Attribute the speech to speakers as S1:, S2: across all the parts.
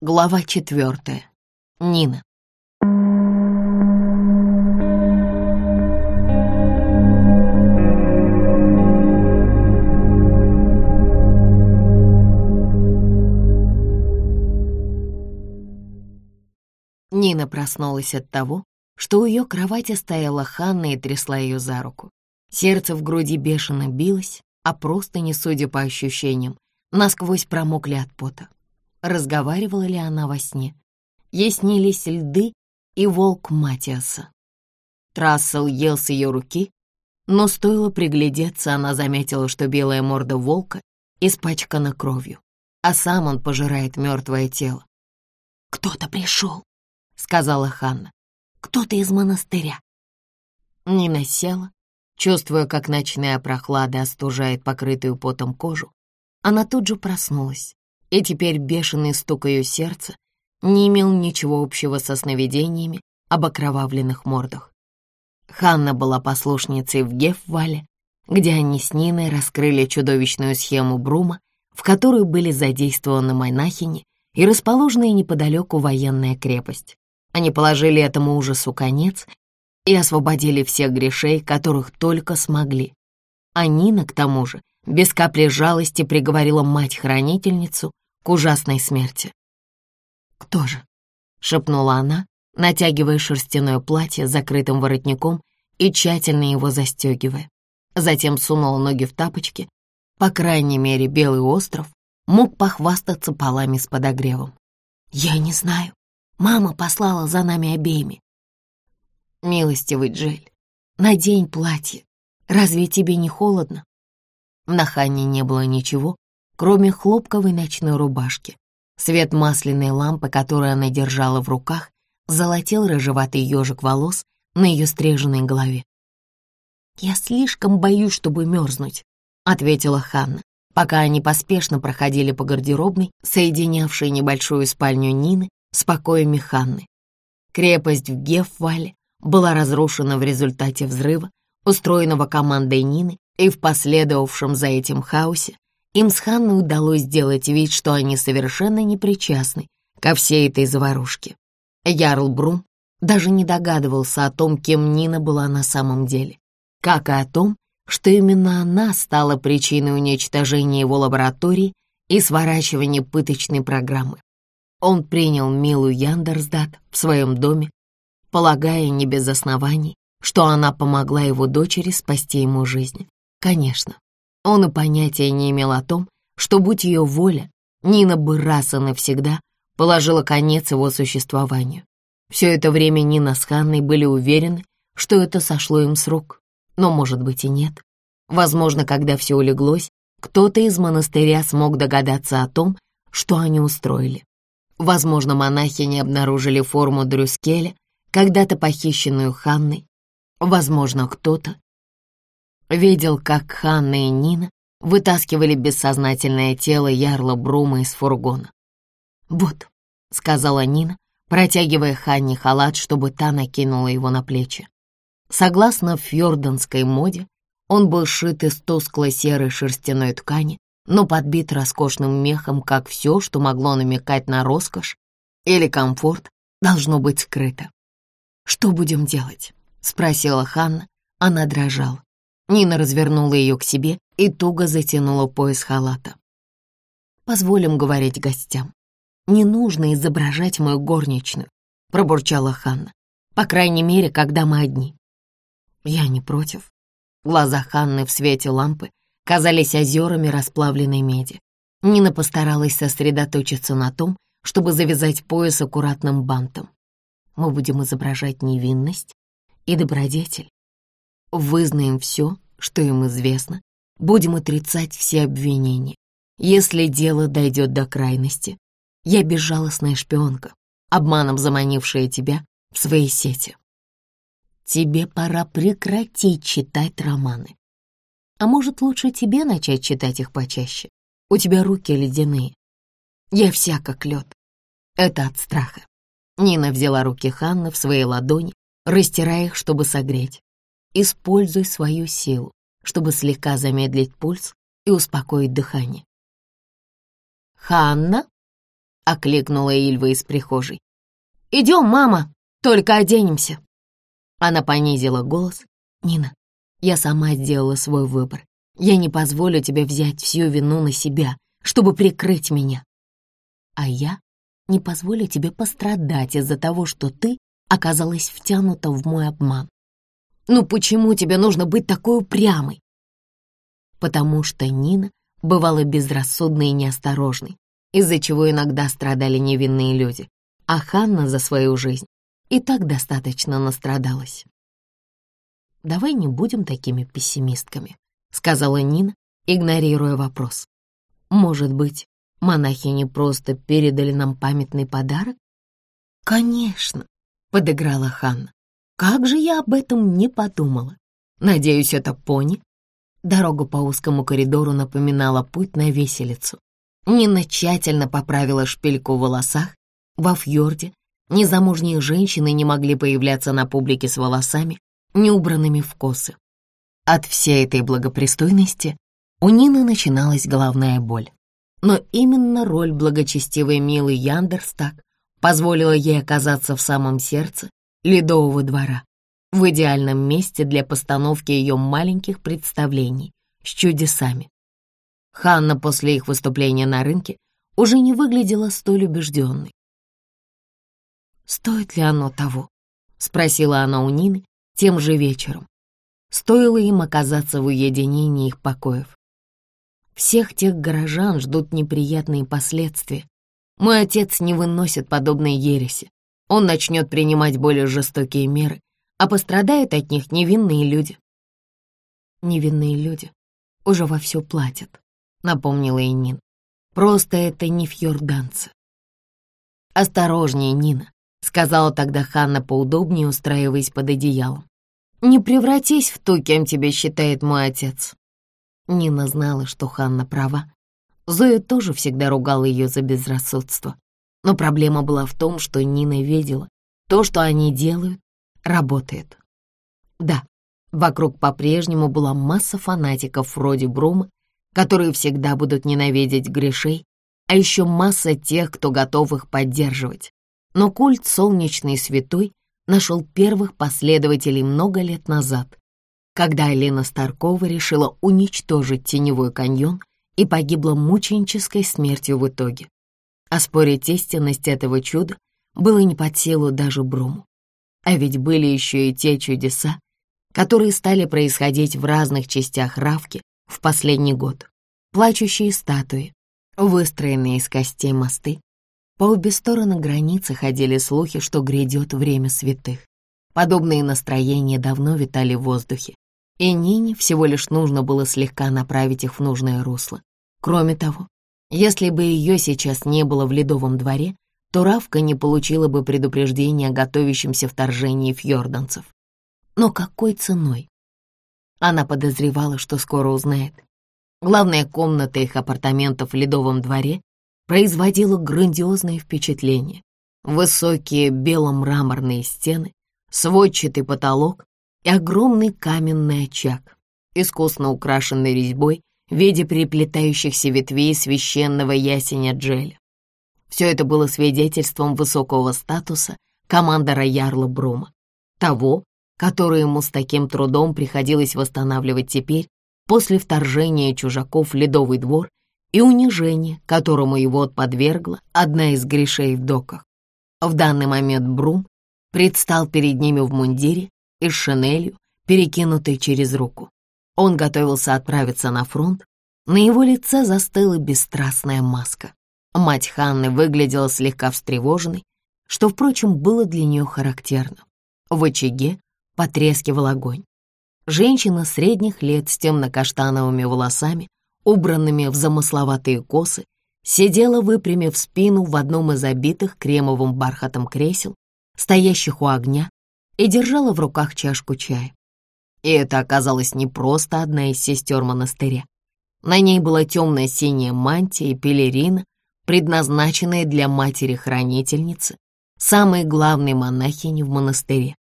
S1: Глава четвертая. Нина. Нина проснулась от того, что у ее кровати стояла Ханна и трясла ее за руку. Сердце в груди бешено билось, а просто не судя по ощущениям, насквозь промокли от пота. Разговаривала ли она во сне? Ей снились льды и волк Матиаса. Трассел ел с ее руки, но стоило приглядеться, она заметила, что белая морда волка испачкана кровью, а сам он пожирает мертвое тело. «Кто-то пришел», — сказала Ханна. «Кто-то из монастыря». Нина села, чувствуя, как ночная прохлада остужает покрытую потом кожу. Она тут же проснулась и теперь бешеный стук ее сердца не имел ничего общего со сновидениями об окровавленных мордах. Ханна была послушницей в Гефвале, где они с Ниной раскрыли чудовищную схему Брума, в которую были задействованы монахини и расположенная неподалеку военная крепость. Они положили этому ужасу конец и освободили всех грешей, которых только смогли. А Нина, к тому же, без капли жалости приговорила мать-хранительницу к ужасной смерти. «Кто же?» — шепнула она, натягивая шерстяное платье с закрытым воротником и тщательно его застегивая. Затем сунула ноги в тапочки. По крайней мере, Белый остров мог похвастаться полами с подогревом. «Я не знаю. Мама послала за нами обеими». «Милостивый Джель, надень платье. Разве тебе не холодно?» На Ханне не было ничего, кроме хлопковой ночной рубашки. Свет масляной лампы, которую она держала в руках, золотил рыжеватый ежик волос на ее стриженной голове. «Я слишком боюсь, чтобы мерзнуть», — ответила Ханна, пока они поспешно проходили по гардеробной, соединявшей небольшую спальню Нины с покоями Ханны. Крепость в Гефвале была разрушена в результате взрыва, устроенного командой Нины и в последовавшем за этим хаосе им с Ханной удалось сделать вид, что они совершенно не причастны ко всей этой заварушке. Ярл Брум даже не догадывался о том, кем Нина была на самом деле, как и о том, что именно она стала причиной уничтожения его лаборатории и сворачивания пыточной программы. Он принял Милу Яндерсдат в своем доме, полагая не без оснований, что она помогла его дочери спасти ему жизнь. Конечно, он и понятия не имел о том, что, будь ее воля, Нина бы раз и навсегда положила конец его существованию. Все это время Нина с Ханной были уверены, что это сошло им с рук, но, может быть, и нет. Возможно, когда все улеглось, кто-то из монастыря смог догадаться о том, что они устроили. Возможно, монахи не обнаружили форму Дрюскеля, когда-то похищенную Ханной. Возможно, кто-то видел, как Ханна и Нина вытаскивали бессознательное тело Ярла Брума из фургона. «Вот», — сказала Нина, протягивая Ханне халат, чтобы та накинула его на плечи. Согласно фьорданской моде, он был сшит из тусклой серой шерстяной ткани, но подбит роскошным мехом, как все, что могло намекать на роскошь или комфорт, должно быть скрыто. «Что будем делать?» — спросила Ханна. Она дрожала. Нина развернула ее к себе и туго затянула пояс халата. «Позволим говорить гостям. Не нужно изображать мою горничную», — пробурчала Ханна. «По крайней мере, когда мы одни». «Я не против». Глаза Ханны в свете лампы казались озерами расплавленной меди. Нина постаралась сосредоточиться на том, чтобы завязать пояс аккуратным бантом. Мы будем изображать невинность и добродетель. Вызнаем все, что им известно, будем отрицать все обвинения. Если дело дойдет до крайности, я безжалостная шпионка, обманом заманившая тебя в свои сети. Тебе пора прекратить читать романы. А может, лучше тебе начать читать их почаще? У тебя руки ледяные. Я вся как лед. Это от страха. Нина взяла руки Ханны в свои ладони, растирая их, чтобы согреть. Используй свою силу, чтобы слегка замедлить пульс и успокоить дыхание. «Ханна?» окликнула Ильва из прихожей. «Идем, мама, только оденемся». Она понизила голос. «Нина, я сама сделала свой выбор. Я не позволю тебе взять всю вину на себя, чтобы прикрыть меня. А я не позволю тебе пострадать из-за того, что ты оказалась втянута в мой обман. Ну почему тебе нужно быть такой упрямой? Потому что Нина бывала безрассудной и неосторожной, из-за чего иногда страдали невинные люди, а Ханна за свою жизнь и так достаточно настрадалась. «Давай не будем такими пессимистками», — сказала Нина, игнорируя вопрос. «Может быть, монахи не просто передали нам памятный подарок?» «Конечно», — подыграла Ханна. «Как же я об этом не подумала? Надеюсь, это пони?» Дорога по узкому коридору напоминала путь на веселицу. Нина тщательно поправила шпильку в волосах. Во фьорде незамужние женщины не могли появляться на публике с волосами, не убранными в косы. От всей этой благопристойности у Нины начиналась головная боль. Но именно роль благочестивой Милы Яндерстак позволила ей оказаться в самом сердце ледового двора, в идеальном месте для постановки ее маленьких представлений с чудесами. Ханна после их выступления на рынке уже не выглядела столь убежденной. «Стоит ли оно того?» — спросила она у Нины тем же вечером. Стоило им оказаться в уединении их покоев. Всех тех горожан ждут неприятные последствия. Мой отец не выносит подобной ереси. Он начнет принимать более жестокие меры, а пострадают от них невинные люди. Невинные люди уже вовсю платят, напомнила и Нин. Просто это не фьорданцы. Осторожнее, Нина, сказала тогда Ханна поудобнее, устраиваясь под одеялом. Не превратись в ту, кем тебя считает мой отец. Нина знала, что Ханна права. Зоя тоже всегда ругала ее за безрассудство. Но проблема была в том, что Нина видела, то, что они делают, работает. Да, вокруг по-прежнему была масса фанатиков вроде Брума, которые всегда будут ненавидеть грешей, а еще масса тех, кто готов их поддерживать. Но культ солнечный святой нашел первых последователей много лет назад, когда Елена Старкова решила уничтожить Теневой каньон и погибла мученической смертью в итоге. Оспорить истинность этого чуда было не под силу даже Бруму. А ведь были еще и те чудеса, которые стали происходить в разных частях Равки в последний год. Плачущие статуи, выстроенные из костей мосты, по обе стороны границы ходили слухи, что грядет время святых. Подобные настроения давно витали в воздухе, и Нине всего лишь нужно было слегка направить их в нужное русло. Кроме того, если бы ее сейчас не было в ледовом дворе, то Равка не получила бы предупреждения о готовящемся вторжении фьорданцев. Но какой ценой? Она подозревала, что скоро узнает. Главная комната их апартаментов в ледовом дворе производила грандиозное впечатление. Высокие бело-мраморные стены, сводчатый потолок и огромный каменный очаг, искусно украшенный резьбой в виде переплетающихся ветвей священного ясеня Джеля. Все это было свидетельством высокого статуса командора Ярла Брума, того, который ему с таким трудом приходилось восстанавливать теперь, после вторжения чужаков в Ледовый двор и унижение, которому его подвергла одна из грешей в доках. В данный момент Брум предстал перед ними в мундире и с шинелью, перекинутой через руку. Он готовился отправиться на фронт, на его лице застыла бесстрастная маска. Мать Ханны выглядела слегка встревоженной, что, впрочем, было для нее характерно. В очаге потрескивал огонь. Женщина средних лет с темно-каштановыми волосами убранными в замысловатые косы, сидела, выпрямив спину в одном из обитых кремовым бархатом кресел, стоящих у огня, и держала в руках чашку чая. И это оказалось не просто одна из сестер монастыря. На ней была темная синяя мантия и пелерина, предназначенная для матери-хранительницы, самой главной монахини в монастыре.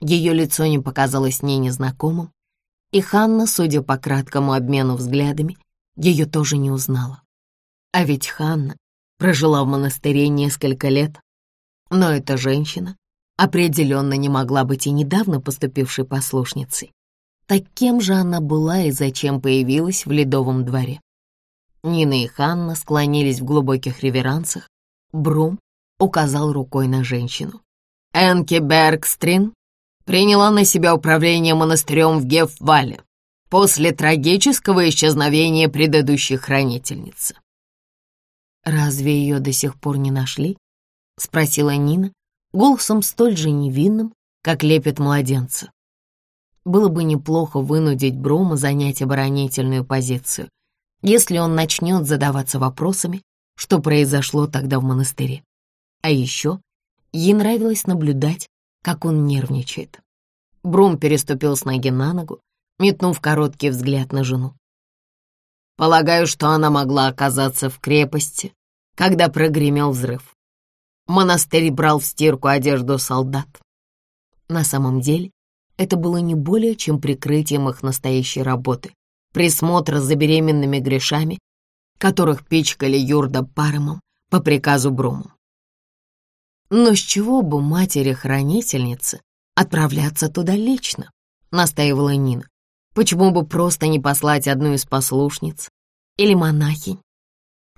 S1: Ее лицо не показалось ней незнакомым, и Ханна, судя по краткому обмену взглядами, ее тоже не узнала. А ведь Ханна прожила в монастыре несколько лет, но эта женщина определенно не могла быть и недавно поступившей послушницей. Так кем же она была и зачем появилась в Ледовом дворе? Нина и Ханна склонились в глубоких реверансах. Брум указал рукой на женщину. Энки Бергстрин приняла на себя управление монастырем в Гефвале после трагического исчезновения предыдущей хранительницы. «Разве ее до сих пор не нашли?» — спросила Нина, голосом столь же невинным, как лепит младенца. Было бы неплохо вынудить Брома занять оборонительную позицию, если он начнет задаваться вопросами, что произошло тогда в монастыре. А еще ей нравилось наблюдать, как он нервничает. Бром переступил с ноги на ногу, метнув короткий взгляд на жену. Полагаю, что она могла оказаться в крепости, когда прогремел взрыв. Монастырь брал в стирку одежду солдат. На самом деле, это было не более чем прикрытием их настоящей работы, присмотра за беременными грешами, которых пичкали Юрда Паромом по приказу Бруму. Но с чего бы матери-хранительницы отправляться туда лично, настаивала Нина. Почему бы просто не послать одну из послушниц или монахинь?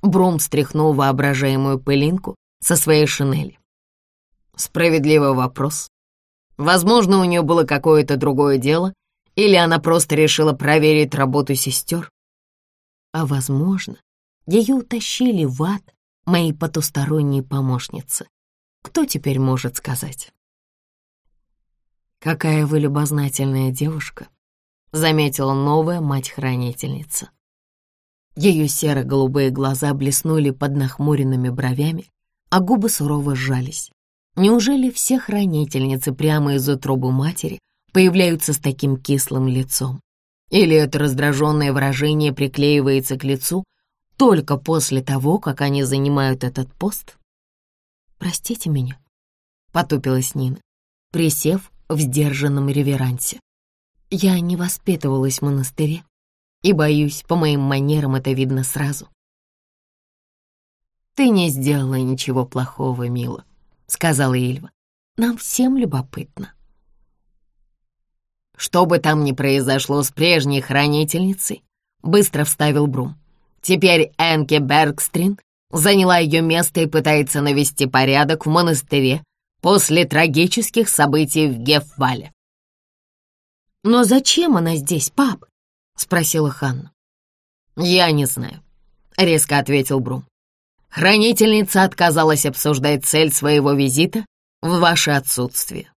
S1: Бром стряхнул воображаемую пылинку со своей шинели. Справедливый вопрос. Возможно, у нее было какое-то другое дело, или она просто решила проверить работу сестер. А возможно, ее утащили в ад мои потусторонние помощницы. Кто теперь может сказать? «Какая вы любознательная девушка», — заметила новая мать-хранительница. Ее серо-голубые глаза блеснули под нахмуренными бровями, а губы сурово сжались. Неужели все хранительницы прямо из утробы матери появляются с таким кислым лицом? Или это раздраженное выражение приклеивается к лицу только после того, как они занимают этот пост? «Простите меня», — потупилась Нина, присев в сдержанном реверансе. «Я не воспитывалась в монастыре, и, боюсь, по моим манерам это видно сразу». «Ты не сделала ничего плохого, мила», — сказала Ильва. «Нам всем любопытно». «Что бы там ни произошло с прежней хранительницей», — быстро вставил Брум. «Теперь Энке Бергстрин заняла ее место и пытается навести порядок в монастыре после трагических событий в Гефвале». «Но зачем она здесь, пап?» — спросила Ханна. «Я не знаю», — резко ответил Брум. «Хранительница отказалась обсуждать цель своего визита в ваше отсутствие».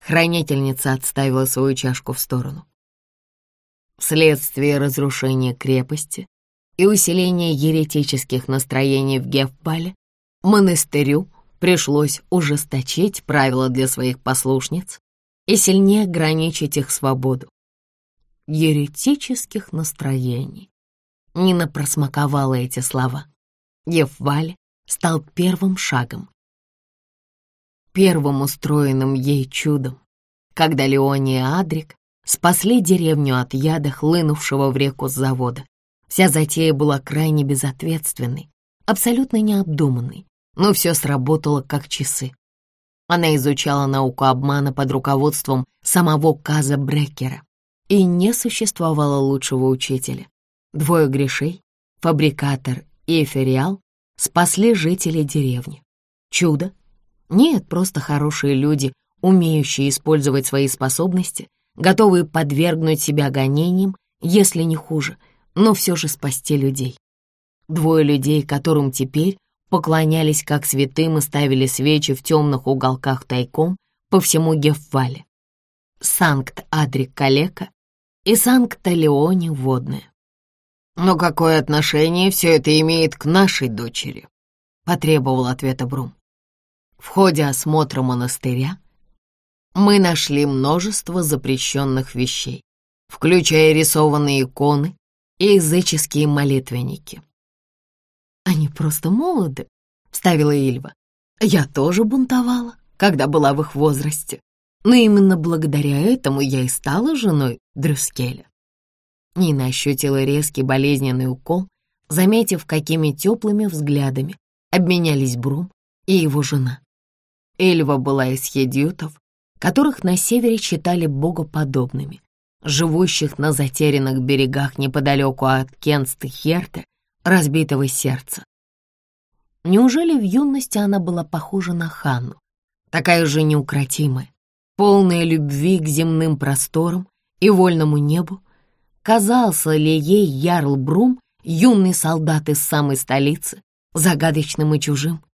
S1: Хранительница отставила свою чашку в сторону. Вследствие разрушения крепости и усиления еретических настроений в Гефпале монастырю пришлось ужесточить правила для своих послушниц и сильнее ограничить их свободу еретических настроений. Нина просмаковала эти слова. Евваль стал первым шагом, первым устроенным ей чудом, когда Леония и Адрик спасли деревню от яда, хлынувшего в реку с завода. Вся затея была крайне безответственной, абсолютно необдуманной, но все сработало как часы. Она изучала науку обмана под руководством самого Каза Брекера, и не существовало лучшего учителя. Двое грешей, фабрикатор и эфириал, спасли жителей деревни. Чудо? Нет, просто хорошие люди, умеющие использовать свои способности, готовые подвергнуть себя гонениям, если не хуже, но все же спасти людей. Двое людей, которым теперь поклонялись как святым и ставили свечи в темных уголках тайком по всему Гефвале. Санкт-Адрик Калека и Санкт-Леоне водное. «Но какое отношение все это имеет к нашей дочери?» — потребовал ответа Брум. В ходе осмотра монастыря мы нашли множество запрещенных вещей, включая рисованные иконы и языческие молитвенники. «Они просто молоды», — вставила Ильва. «Я тоже бунтовала, когда была в их возрасте. Но именно благодаря этому я и стала женой Дрюскеля. Нина ощутила резкий болезненный укол, заметив, какими теплыми взглядами обменялись Брум и его жена. Эльва была из хедютов, которых на севере считали богоподобными, живущих на затерянных берегах неподалеку от Кенста-Херта, разбитого сердца. Неужели в юности она была похожа на Ханну, такая же неукротимая, полная любви к земным просторам и вольному небу? Казался ли ей Ярл Брум, юный солдат из самой столицы, загадочным и чужим?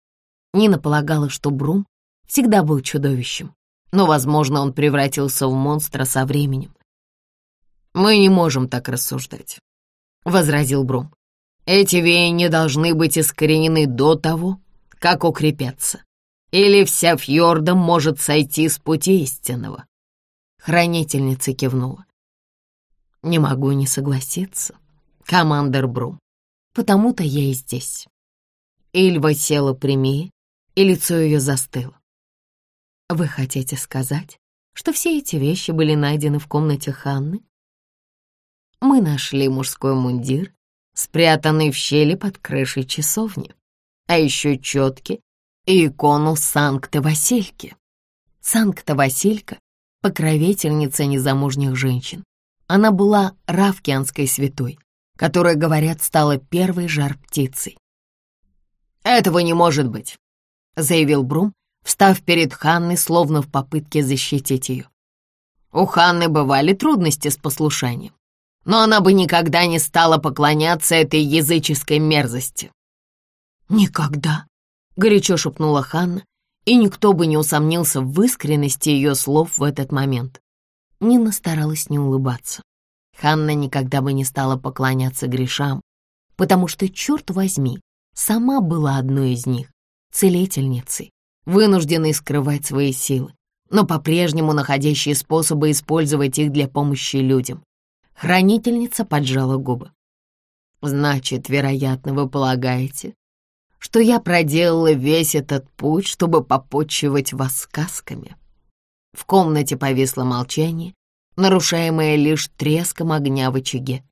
S1: Нина полагала, что Брум всегда был чудовищем, но, возможно, он превратился в монстра со временем. «Мы не можем так рассуждать», — возразил Брум. «Эти веяния должны быть искоренены до того, как укрепятся. Или вся фьорда может сойти с пути истинного». Хранительница кивнула. «Не могу не согласиться, командор Брум, потому-то я и здесь». Ильва села прямее, и лицо ее застыло. «Вы хотите сказать, что все эти вещи были найдены в комнате Ханны?» Мы нашли мужской мундир, спрятанный в щели под крышей часовни, а еще четки и икону Санкта-Васильки. Санкта-Василька — покровительница незамужних женщин. Она была равкианской святой, которая, говорят, стала первой жар-птицей. «Этого не может быть», — заявил Брум, встав перед Ханной, словно в попытке защитить ее. У Ханны бывали трудности с послушанием но она бы никогда не стала поклоняться этой языческой мерзости. «Никогда», — горячо шепнула Ханна, и никто бы не усомнился в искренности ее слов в этот момент. Нина старалась не улыбаться. Ханна никогда бы не стала поклоняться грешам, потому что, черт возьми, сама была одной из них, целительницей, вынужденной скрывать свои силы, но по-прежнему находящей способы использовать их для помощи людям. Хранительница поджала губы. «Значит, вероятно, вы полагаете, что я проделала весь этот путь, чтобы попотчевать вас сказками?» В комнате повисло молчание, нарушаемое лишь треском огня в очаге.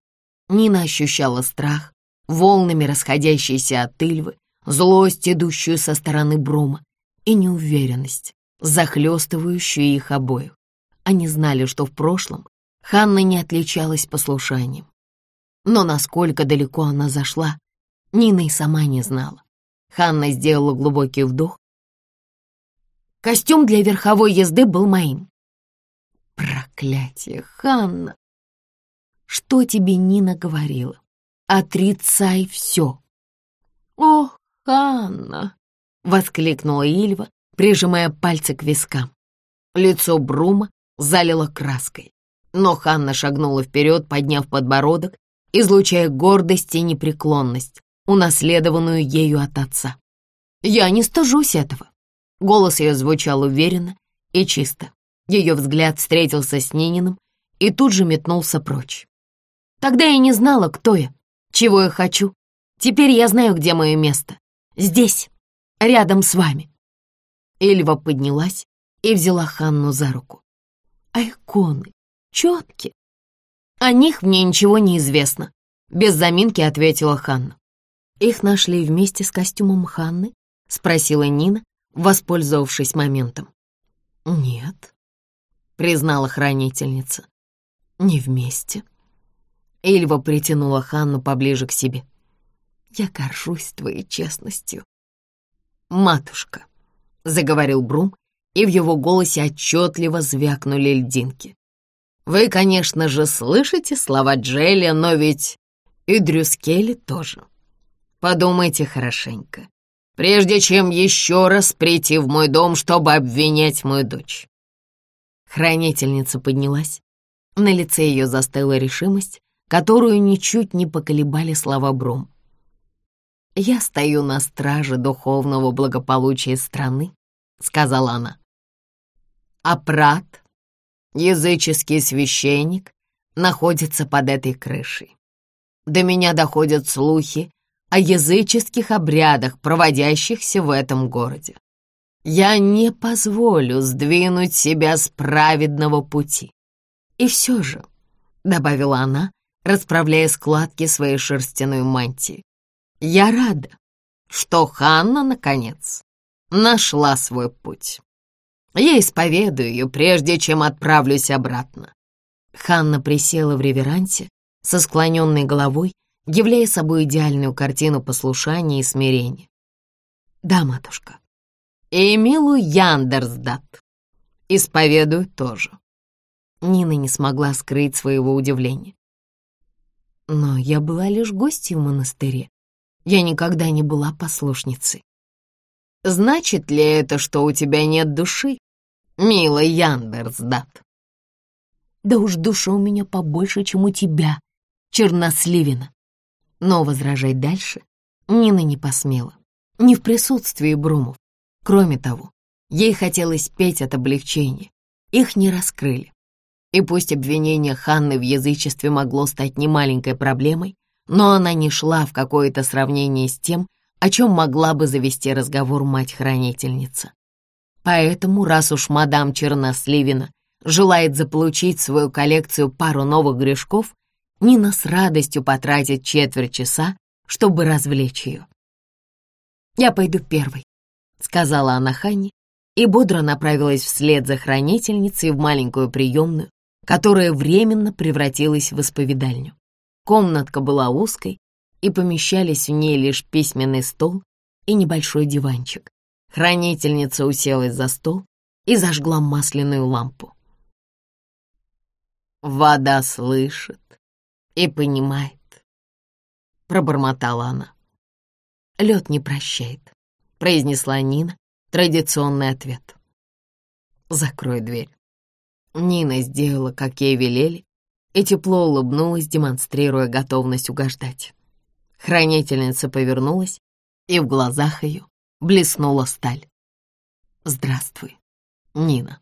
S1: Нина ощущала страх, волнами расходящиеся от Ильвы, злость, идущую со стороны Брума, и неуверенность, захлестывающую их обоих. Они знали, что в прошлом Ханна не отличалась послушанием. Но насколько далеко она зашла, Нина и сама не знала. Ханна сделала глубокий вдох. Костюм для верховой езды был моим. Проклятие, Ханна! Что тебе Нина говорила? Отрицай все. О, Ханна! Воскликнула Ильва, прижимая пальцы к вискам. Лицо Брума залило краской. Но Ханна шагнула вперед, подняв подбородок, излучая гордость и непреклонность, унаследованную ею от отца. «Я не стыжусь этого». Голос ее звучал уверенно и чисто. Ее взгляд встретился с Нининым и тут же метнулся прочь. Тогда я не знала, кто я, чего я хочу. Теперь я знаю, где мое место. Здесь, рядом с вами. Эльва поднялась и взяла Ханну за руку. А иконы, четки. О них мне ничего не известно, без заминки ответила Ханна. Их нашли вместе с костюмом Ханны? Спросила Нина, воспользовавшись моментом. Нет, признала хранительница. Не вместе. Ильва притянула Ханну поближе к себе. Я горжусь твоей честностью. Матушка, заговорил Брум, и в его голосе отчетливо звякнули льдинки. Вы, конечно же, слышите слова Джелли, но ведь и Дрюскели тоже. Подумайте хорошенько, прежде чем еще раз прийти в мой дом, чтобы обвинять мою дочь. Хранительница поднялась. На лице ее застыла решимость, которую ничуть не поколебали слова Брум. «Я стою на страже духовного благополучия страны», — сказала она. «А Прат языческий священник находится под этой крышей. До меня доходят слухи о языческих обрядах, проводящихся в этом городе. Я не позволю сдвинуть себя с праведного пути. И все же, — добавила она, расправляя складки своей шерстяной мантии, Я рада, что Ханна, наконец, нашла свой путь. Я исповедую ее, прежде чем отправлюсь обратно. Ханна присела в реверансе со склоненной головой, являя собой идеальную картину послушания и смирения. «Да, матушка». «Эмилу Яндерсдат. Исповедую тоже». Нина не смогла скрыть своего удивления. «Но я была лишь гостью в монастыре. Я никогда не была послушницей». «Значит ли это, что у тебя нет души, мила Яндерсдат?» «Да уж душа у меня побольше, чем у тебя, черносливина». Но возражать дальше Нина не посмела, не в присутствии Брумов. Кроме того, ей хотелось петь от облегчения. Их не раскрыли. И пусть обвинение Ханны в язычестве могло стать немаленькой проблемой, но она не шла в какое-то сравнение с тем, о чем могла бы завести разговор мать-хранительница. Поэтому, раз уж мадам Черносливина желает заполучить свою коллекцию пару новых грешков, Нина с радостью потратит четверть часа, чтобы развлечь ее. «Я пойду первой», — сказала она Ханне и бодро направилась вслед за хранительницей в маленькую приемную, которая временно превратилась в исповедальню. Комнатка была узкой, и помещались в ней лишь письменный стол и небольшой диванчик. Хранительница уселась за стол и зажгла масляную лампу. «Вода слышит и понимает», — пробормотала она. «Лед не прощает», — произнесла Нина традиционный ответ. «Закрой дверь». Нина сделала, как ей велели, и тепло улыбнулась, демонстрируя готовность угождать. Хранительница повернулась, и в глазах ее блеснула сталь. «Здравствуй, Нина».